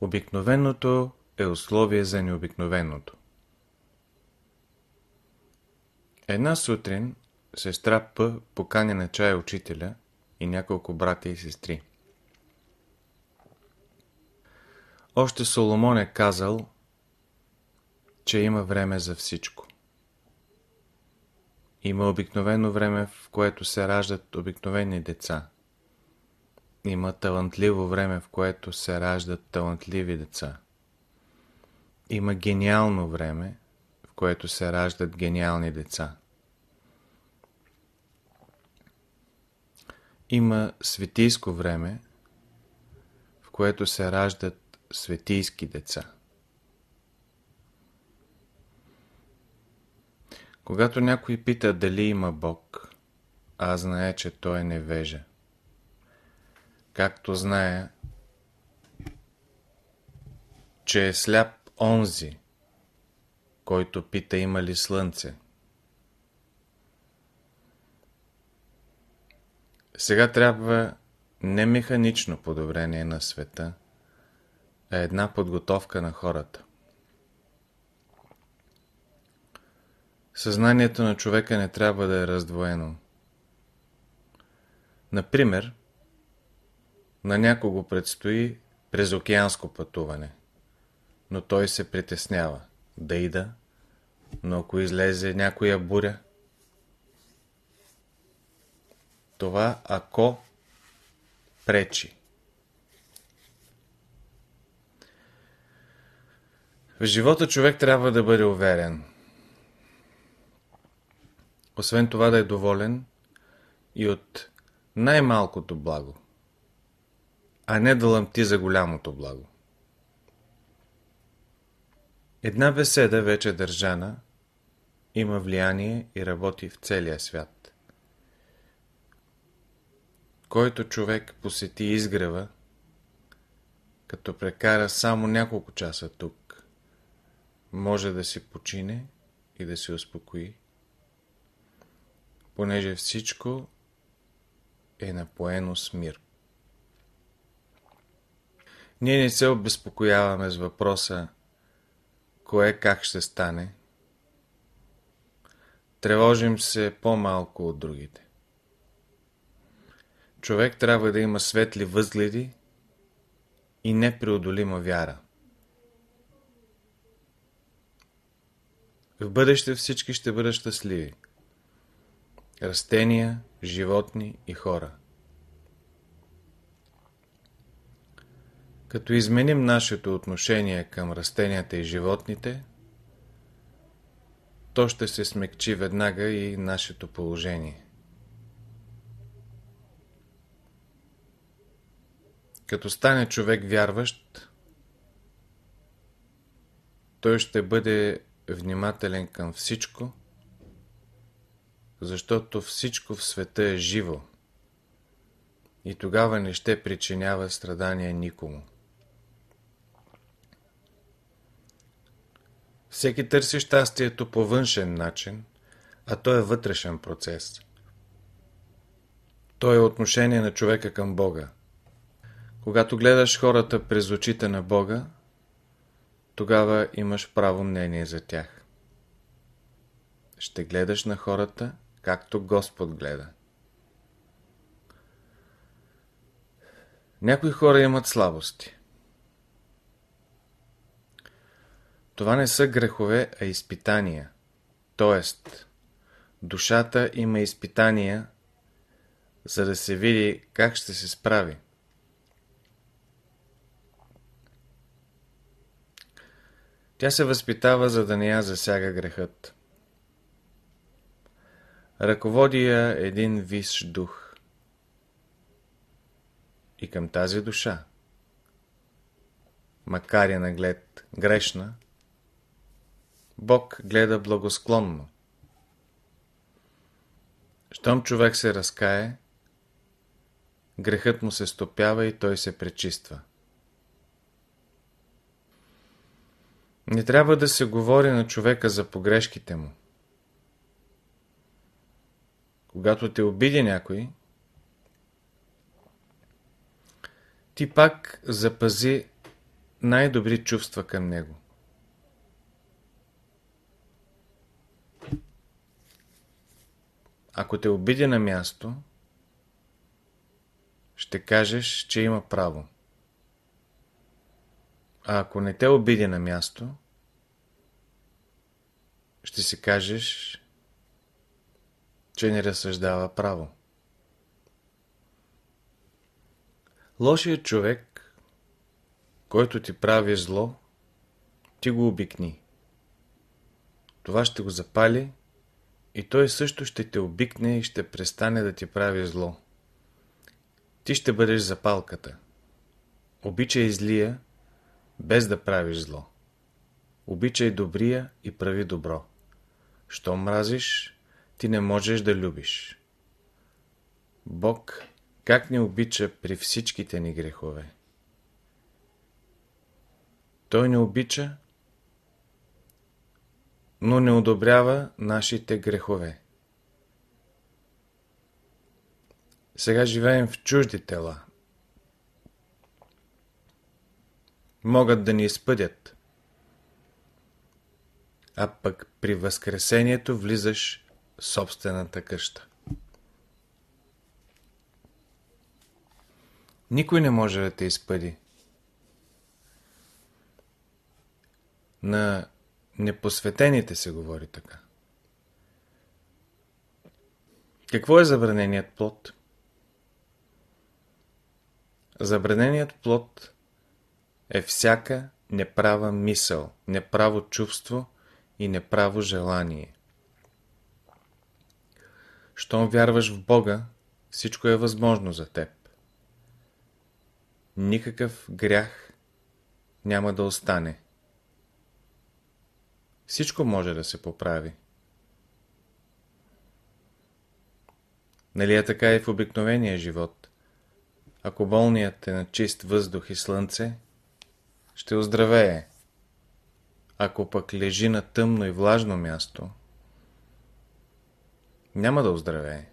Обикновеното е условие за необикновеното. Една сутрин сестра П поканя на чай учителя и няколко братя и сестри. Още Соломон е казал, че има време за всичко. Има обикновено време, в което се раждат обикновени деца. Има талантливо време, в което се раждат талантливи деца. Има гениално време, в което се раждат гениални деца. Има светийско време, в което се раждат светийски деца. Когато някой пита дали има Бог, аз знае, че той е невежа. Както зная, че е сляп онзи, който пита има ли слънце. Сега трябва не механично подобрение на света, а една подготовка на хората. Съзнанието на човека не трябва да е раздвоено. Например, на някого предстои през океанско пътуване, но той се притеснява да ида, но ако излезе някоя буря, това ако пречи. В живота човек трябва да бъде уверен. Освен това да е доволен и от най-малкото благо, а не да лъмти за голямото благо. Една беседа, вече държана, има влияние и работи в целия свят. Който човек посети изгрева, като прекара само няколко часа тук, може да си почине и да се успокои, понеже всичко е напоено с мир. Ние не се обезпокояваме с въпроса кое как ще стане. Тревожим се по-малко от другите. Човек трябва да има светли възгледи и непреодолима вяра. В бъдеще всички ще бъдат щастливи. Растения, животни и хора. Като изменим нашето отношение към растенията и животните, то ще се смекчи веднага и нашето положение. Като стане човек вярващ, той ще бъде внимателен към всичко, защото всичко в света е живо и тогава не ще причинява страдания никому. Всеки търси щастието по външен начин, а то е вътрешен процес. То е отношение на човека към Бога. Когато гледаш хората през очите на Бога, тогава имаш право мнение за тях. Ще гледаш на хората, както Господ гледа. Някои хора имат слабости. Това не са грехове, а изпитания. Тоест, душата има изпитания, за да се види как ще се справи. Тя се възпитава, за да не я засяга грехът. Ръководи я един висш дух. И към тази душа, макар и наглед грешна, Бог гледа благосклонно. Щом човек се разкае, грехът му се стопява и той се пречиства. Не трябва да се говори на човека за погрешките му. Когато те обиди някой, ти пак запази най-добри чувства към него. Ако те обиди на място, ще кажеш, че има право. А ако не те обиди на място, ще си кажеш, че не разсъждава право. Лошият човек, който ти прави зло, ти го обикни. Това ще го запали и той също ще те обикне и ще престане да ти прави зло. Ти ще бъдеш запалката. Обичай злия, без да правиш зло. Обичай добрия и прави добро. Що мразиш, ти не можеш да любиш. Бог как ни обича при всичките ни грехове. Той не обича, но не одобрява нашите грехове. Сега живеем в чужди тела. Могат да ни изпъдят. А пък при възкресението влизаш в собствената къща. Никой не може да те изпъди. На непосветените се говори така. Какво е забраненият плод? Забраненият плод е всяка неправа мисъл, неправо чувство и неправо желание. Щом вярваш в Бога, всичко е възможно за теб. Никакъв грях няма да остане. Всичко може да се поправи. Нали е така и в обикновения живот? Ако болният е на чист въздух и слънце, ще оздравее. Ако пък лежи на тъмно и влажно място, няма да оздравее.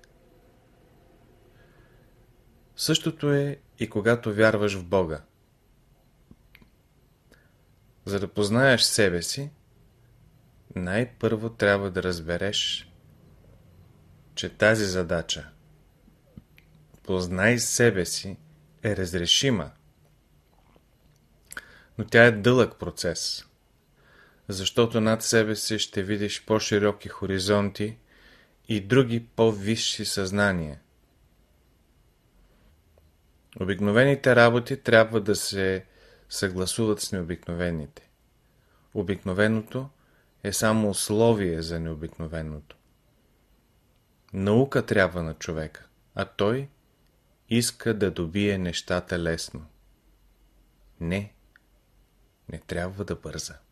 Същото е и когато вярваш в Бога. За да познаеш себе си, най-първо трябва да разбереш, че тази задача познай себе си е разрешима, но тя е дълъг процес, защото над себе си ще видиш по-широки хоризонти и други по-висши съзнания. Обикновените работи трябва да се съгласуват с необикновените. Обикновеното е само условие за необикновеното. Наука трябва на човека, а той иска да добие нещата лесно. Не, не трябва да бърза.